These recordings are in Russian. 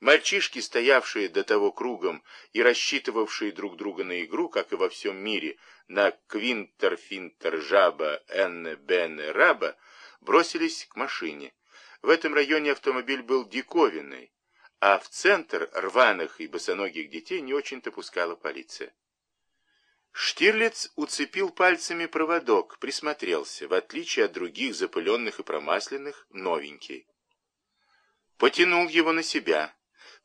Мальчишки, стоявшие до того кругом и рассчитывавшие друг друга на игру, как и во всем мире, на квинтер-финтер-жаба, энне-бенне-раба, бросились к машине. В этом районе автомобиль был диковинный, а в центр рваных и босоногих детей не очень-то пускала полиция. Штирлиц уцепил пальцами проводок, присмотрелся, в отличие от других запыленных и промасленных, новенький. Потянул его на себя,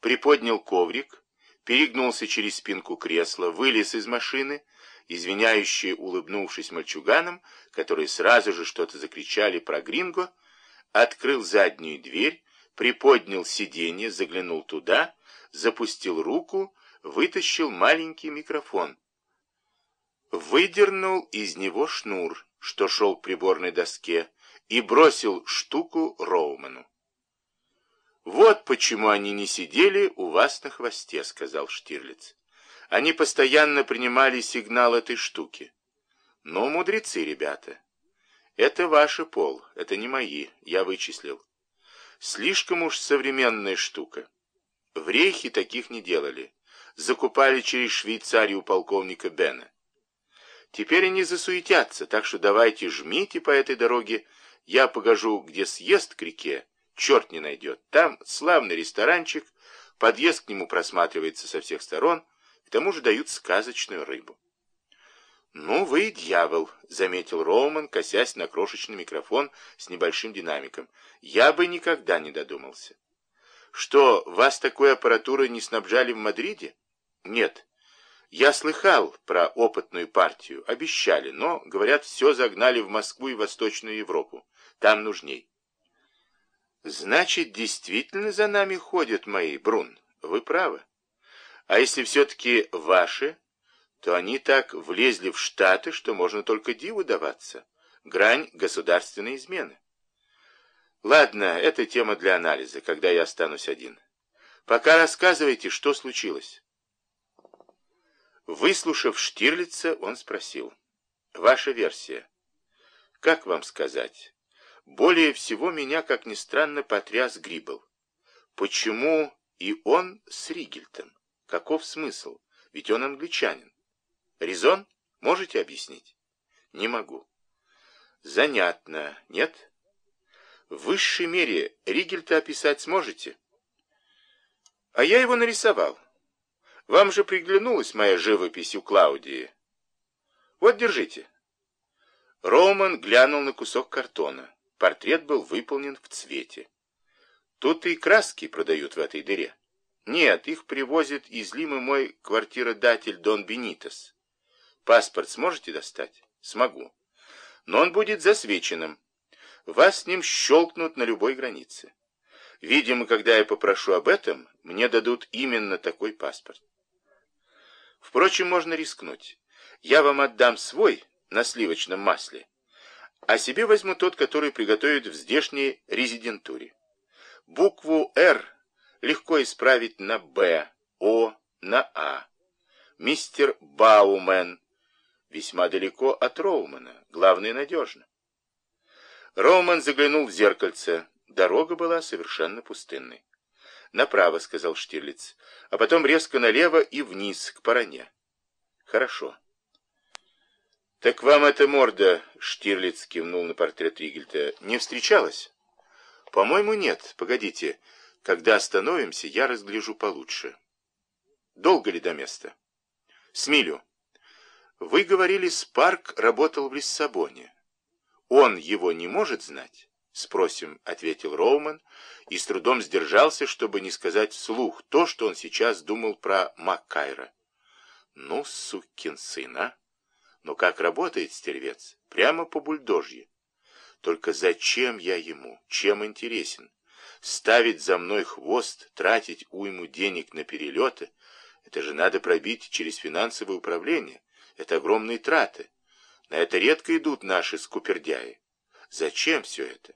приподнял коврик, перегнулся через спинку кресла, вылез из машины, извиняющие, улыбнувшись мальчуганам, которые сразу же что-то закричали про Гринго, открыл заднюю дверь, приподнял сиденье, заглянул туда, запустил руку, вытащил маленький микрофон. Выдернул из него шнур, что шел к приборной доске, и бросил штуку Роуману. «Вот почему они не сидели у вас на хвосте», — сказал Штирлиц. «Они постоянно принимали сигнал этой штуки. Но мудрецы, ребята. Это ваши пол, это не мои, я вычислил. Слишком уж современная штука. В рейхе таких не делали. Закупали через Швейцарию полковника Бена. Теперь они засуетятся, так что давайте жмите по этой дороге, я покажу, где съезд к реке, черт не найдет. Там славный ресторанчик, подъезд к нему просматривается со всех сторон, к тому же дают сказочную рыбу. «Ну вы дьявол», — заметил Роуман, косясь на крошечный микрофон с небольшим динамиком. «Я бы никогда не додумался». «Что, вас такой аппаратурой не снабжали в Мадриде?» «Нет». Я слыхал про опытную партию, обещали, но, говорят, все загнали в Москву и Восточную Европу. Там нужней. Значит, действительно за нами ходят мои, Брун. Вы правы. А если все-таки ваши, то они так влезли в Штаты, что можно только диву даваться. Грань государственной измены. Ладно, это тема для анализа, когда я останусь один. Пока рассказывайте, что случилось. Выслушав Штирлица, он спросил. «Ваша версия. Как вам сказать? Более всего меня, как ни странно, потряс Грибл. Почему и он с Ригельтом? Каков смысл? Ведь он англичанин. Резон? Можете объяснить? Не могу. Занятно, нет? В высшей мере Ригельта описать сможете? А я его нарисовал. Вам же приглянулась моя живопись у Клаудии. Вот, держите. Роман глянул на кусок картона. Портрет был выполнен в цвете. Тут и краски продают в этой дыре. Нет, их привозит из Лимы мой квартиродатель Дон Бенитес. Паспорт сможете достать? Смогу. Но он будет засвеченным. Вас с ним щелкнут на любой границе. Видимо, когда я попрошу об этом, мне дадут именно такой паспорт. Впрочем, можно рискнуть. Я вам отдам свой на сливочном масле, а себе возьму тот, который приготовят в здешней резидентуре. Букву «Р» легко исправить на «Б», «О» на «А». Мистер Баумен весьма далеко от Роумана, главное, надежно. Роуман заглянул в зеркальце. Дорога была совершенно пустынной. «Направо», — сказал Штирлиц, — «а потом резко налево и вниз, к Паране». «Хорошо». «Так вам эта морда», — Штирлиц кивнул на портрет Ригельта, — «не встречалась?» «По-моему, нет. Погодите. Когда остановимся, я разгляжу получше». «Долго ли до места?» «С милю». «Вы говорили, Спарк работал в Лиссабоне. Он его не может знать?» «Спросим», — ответил Роуман, и с трудом сдержался, чтобы не сказать вслух то, что он сейчас думал про Маккайра. «Ну, сукин сын, а! Ну как работает стервец? Прямо по бульдожье. Только зачем я ему? Чем интересен? Ставить за мной хвост, тратить уйму денег на перелеты? Это же надо пробить через финансовое управление. Это огромные траты. На это редко идут наши скупердяи. Зачем все это?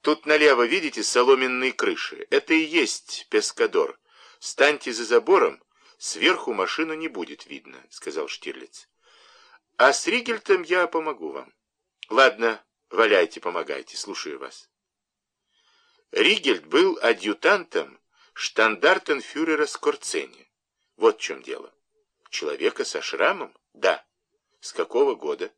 Тут налево, видите, соломенные крыши. Это и есть Пескадор. Станьте за забором, сверху машину не будет видно, сказал Штирлиц. А с Ригельтом я помогу вам. Ладно, валяйте, помогайте, слушаю вас. Ригельт был адъютантом штандартенфюрера Скорцени. Вот в чем дело. Человека со шрамом? Да. С какого года?